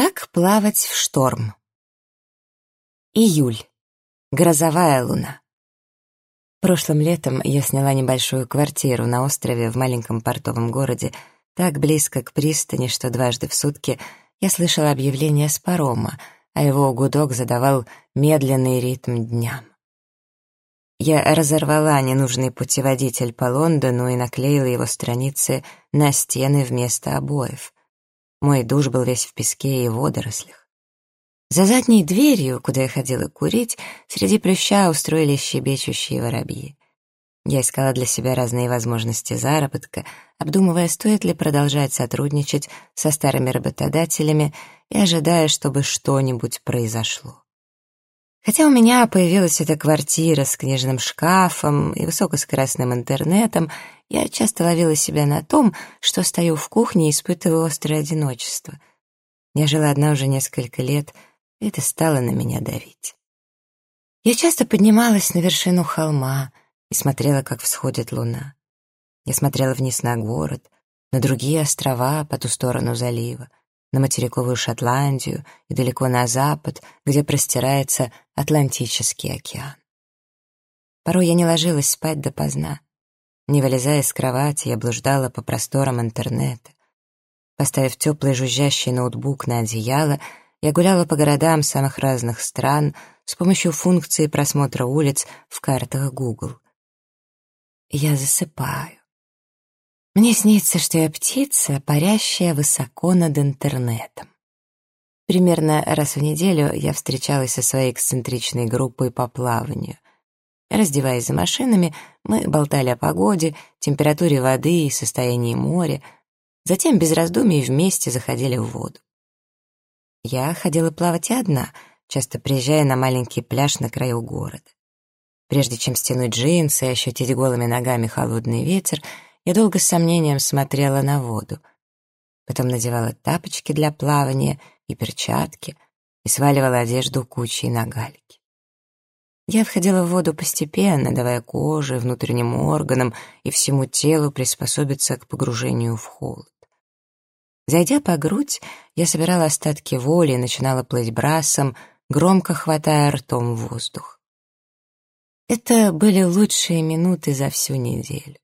Как плавать в шторм? Июль. Грозовая луна. Прошлым летом я сняла небольшую квартиру на острове в маленьком портовом городе, так близко к пристани, что дважды в сутки я слышала объявление с парома, а его гудок задавал медленный ритм дням. Я разорвала ненужный путеводитель по Лондону и наклеила его страницы на стены вместо обоев. Мой душ был весь в песке и водорослях. За задней дверью, куда я ходила курить, среди плюща устроились щебечущие воробьи. Я искала для себя разные возможности заработка, обдумывая, стоит ли продолжать сотрудничать со старыми работодателями и ожидая, чтобы что-нибудь произошло. Хотя у меня появилась эта квартира с книжным шкафом и высокоскоростным интернетом, я часто ловила себя на том, что стою в кухне и испытываю острое одиночество. Я жила одна уже несколько лет, и это стало на меня давить. Я часто поднималась на вершину холма и смотрела, как всходит луна. Я смотрела вниз на город, на другие острова по ту сторону залива на материковую Шотландию и далеко на запад, где простирается Атлантический океан. Порой я не ложилась спать допоздна. Не вылезая из кровати, я блуждала по просторам интернета. Поставив теплый жужжащий ноутбук на одеяло, я гуляла по городам самых разных стран с помощью функции просмотра улиц в картах Google. Я засыпаю. Мне снится, что я птица, парящая высоко над интернетом. Примерно раз в неделю я встречалась со своей эксцентричной группой по плаванию. Раздеваясь за машинами, мы болтали о погоде, температуре воды и состоянии моря, затем без раздумий вместе заходили в воду. Я ходила плавать одна, часто приезжая на маленький пляж на краю города. Прежде чем стянуть джинсы и ощутить голыми ногами холодный ветер — я долго с сомнением смотрела на воду. Потом надевала тапочки для плавания и перчатки и сваливала одежду кучей на гальки. Я входила в воду постепенно, давая коже, внутренним органам и всему телу приспособиться к погружению в холод. Зайдя по грудь, я собирала остатки воли и начинала плыть брасом, громко хватая ртом воздух. Это были лучшие минуты за всю неделю.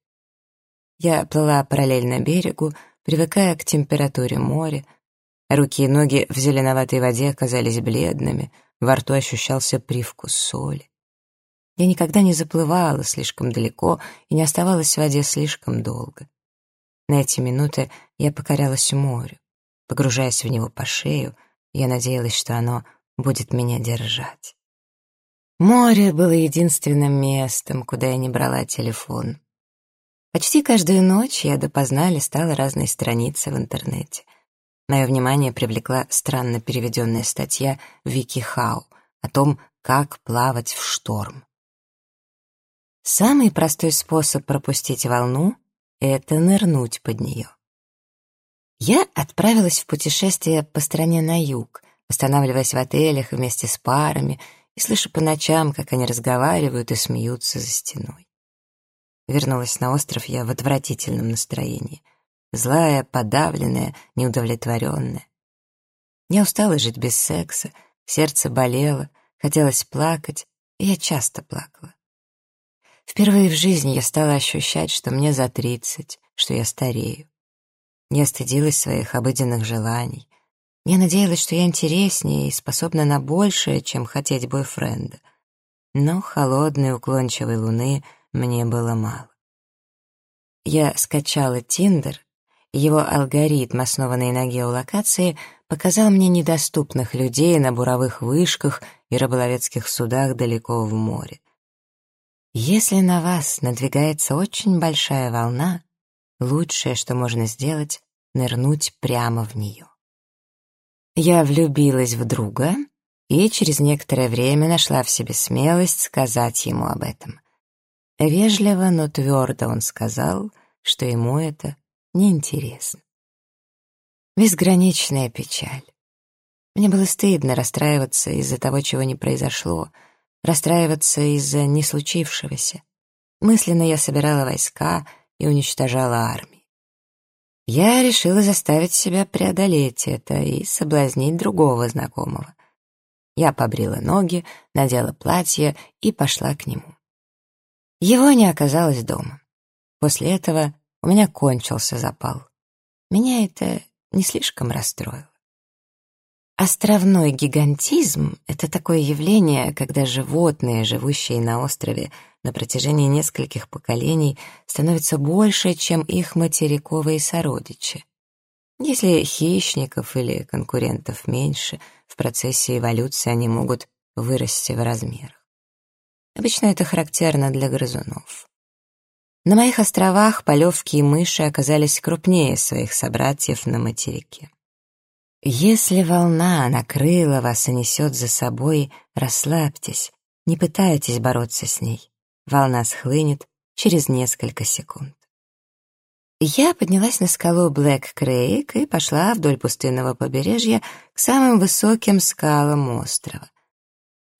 Я плыла параллельно берегу, привыкая к температуре моря. Руки и ноги в зеленоватой воде оказались бледными, во рту ощущался привкус соли. Я никогда не заплывала слишком далеко и не оставалась в воде слишком долго. На эти минуты я покорялась морю. Погружаясь в него по шею, я надеялась, что оно будет меня держать. Море было единственным местом, куда я не брала телефон. Почти каждую ночь я допоздна листала разные страницы в интернете. Мое внимание привлекла странно переведенная статья Вики Хау о том, как плавать в шторм. Самый простой способ пропустить волну — это нырнуть под нее. Я отправилась в путешествие по стране на юг, останавливаясь в отелях вместе с парами и слыша по ночам, как они разговаривают и смеются за стеной. Вернулась на остров я в отвратительном настроении. Злая, подавленная, неудовлетворенная. Я устала жить без секса, сердце болело, хотелось плакать, и я часто плакала. Впервые в жизни я стала ощущать, что мне за тридцать, что я старею. Я стыдилась своих обыденных желаний. Я надеялась, что я интереснее и способна на большее, чем хотеть бойфренда. Но холодной уклончивой луны — мне было мало. Я скачала Тиндер, его алгоритм, основанный на геолокации, показал мне недоступных людей на буровых вышках и рыболовецких судах далеко в море. Если на вас надвигается очень большая волна, лучшее, что можно сделать, нырнуть прямо в нее. Я влюбилась в друга и через некоторое время нашла в себе смелость сказать ему об этом. Вежливо, но твердо он сказал, что ему это неинтересно. Безграничная печаль. Мне было стыдно расстраиваться из-за того, чего не произошло, расстраиваться из-за не случившегося. Мысленно я собирала войска и уничтожала армии. Я решила заставить себя преодолеть это и соблазнить другого знакомого. Я побрила ноги, надела платье и пошла к нему. Его не оказалось дома. После этого у меня кончился запал. Меня это не слишком расстроило. Островной гигантизм — это такое явление, когда животные, живущие на острове на протяжении нескольких поколений, становятся больше, чем их материковые сородичи. Если хищников или конкурентов меньше, в процессе эволюции они могут вырасти в размерах. Обычно это характерно для грызунов. На моих островах полевки и мыши оказались крупнее своих собратьев на материке. Если волна накрыла вас и несет за собой, расслабьтесь, не пытайтесь бороться с ней. Волна схлынет через несколько секунд. Я поднялась на скалу Блэк Крейк и пошла вдоль пустынного побережья к самым высоким скалам острова.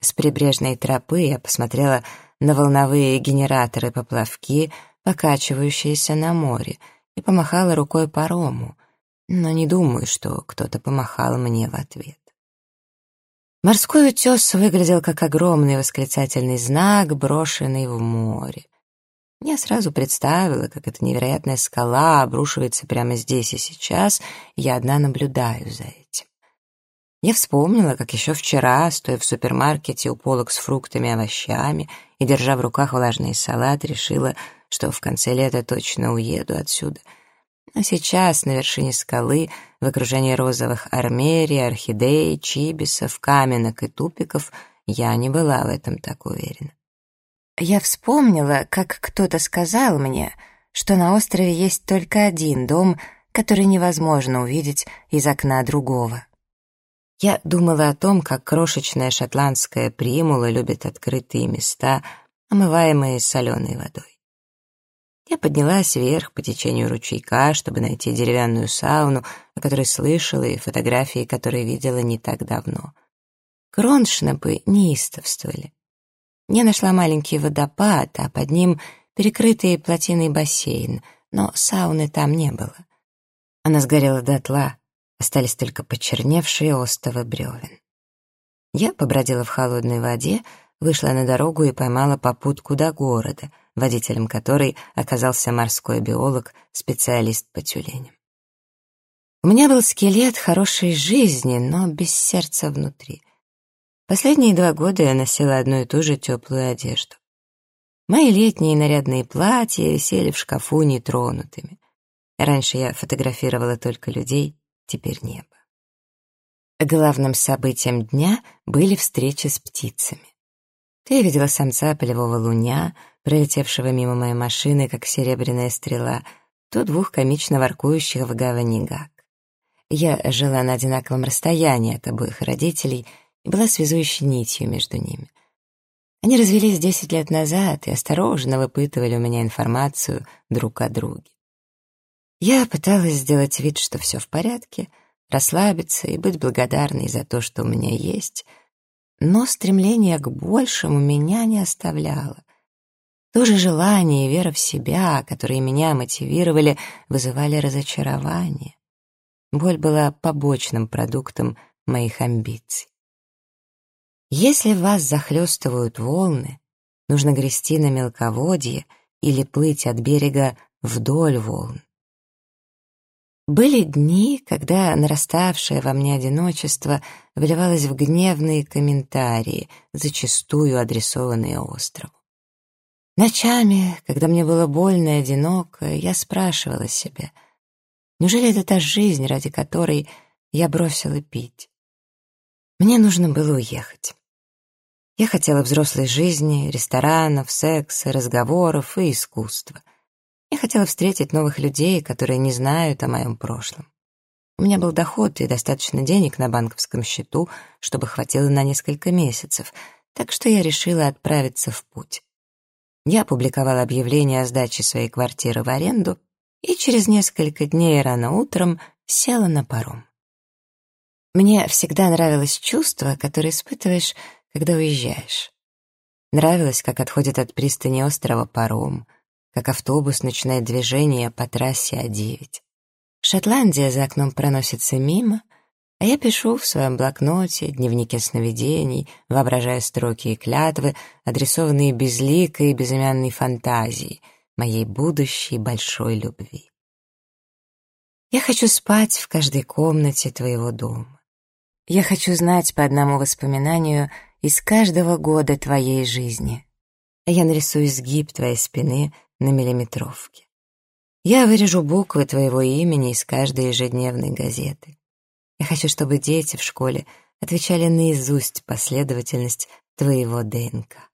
С прибрежной тропы я посмотрела на волновые генераторы-поплавки, покачивающиеся на море, и помахала рукой парому — но не думаю, что кто-то помахал мне в ответ. Морской утес выглядел как огромный восклицательный знак, брошенный в море. Я сразу представила, как эта невероятная скала обрушивается прямо здесь и сейчас, и я одна наблюдаю за этим. Я вспомнила, как еще вчера, стоя в супермаркете у полок с фруктами и овощами и держа в руках влажный салат, решила, что в конце лета точно уеду отсюда — а сейчас на вершине скалы, в окружении розовых армерий, орхидей, чибисов, каменок и тупиков, я не была в этом так уверена. Я вспомнила, как кто-то сказал мне, что на острове есть только один дом, который невозможно увидеть из окна другого. Я думала о том, как крошечная шотландская примула любит открытые места, омываемые соленой водой. Я поднялась вверх по течению ручейка, чтобы найти деревянную сауну, о которой слышала и фотографии, которые видела не так давно. Кроншнапы неистовствовали. Я нашла маленький водопад, а под ним перекрытый плотиной бассейн, но сауны там не было. Она сгорела дотла, остались только почерневшие остовы бревен. Я побродила в холодной воде, вышла на дорогу и поймала попутку до города — водителем которой оказался морской биолог, специалист по тюленям. У меня был скелет хорошей жизни, но без сердца внутри. Последние два года я носила одну и ту же теплую одежду. Мои летние нарядные платья висели в шкафу нетронутыми. Раньше я фотографировала только людей, теперь небо. Главным событием дня были встречи с птицами. Ты видела самца полевого луня, пролетевшего мимо моей машины, как серебряная стрела, то двух комично воркующих в гавани гак. Я жила на одинаковом расстоянии от обоих родителей и была связующей нитью между ними. Они развелись десять лет назад и осторожно выпытывали у меня информацию друг о друге. Я пыталась сделать вид, что все в порядке, расслабиться и быть благодарной за то, что у меня есть, но стремление к большему меня не оставляло. То же желание и вера в себя, которые меня мотивировали, вызывали разочарование. Боль была побочным продуктом моих амбиций. Если вас захлестывают волны, нужно грести на мелководье или плыть от берега вдоль волн. Были дни, когда нараставшее во мне одиночество выливалось в гневные комментарии, зачастую адресованные острову. Ночами, когда мне было больно и одиноко, я спрашивала себя, неужели это та жизнь, ради которой я бросила пить? Мне нужно было уехать. Я хотела взрослой жизни, ресторанов, секса, разговоров и искусства. Я хотела встретить новых людей, которые не знают о моем прошлом. У меня был доход и достаточно денег на банковском счету, чтобы хватило на несколько месяцев, так что я решила отправиться в путь. Я опубликовала объявление о сдаче своей квартиры в аренду и через несколько дней рано утром села на паром. Мне всегда нравилось чувство, которое испытываешь, когда уезжаешь. Нравилось, как отходит от пристани острова паром, как автобус начинает движение по трассе А9. Шотландия за окном проносится мимо, а я пишу в своем блокноте, дневнике сновидений, воображая строки и клятвы, адресованные безликой и безымянной фантазии, моей будущей большой любви. Я хочу спать в каждой комнате твоего дома. Я хочу знать по одному воспоминанию из каждого года твоей жизни. Я нарисую изгиб твоей спины на миллиметровке. Я вырежу буквы твоего имени из каждой ежедневной газеты. Я хочу, чтобы дети в школе отвечали наизусть последовательность твоего ДНК.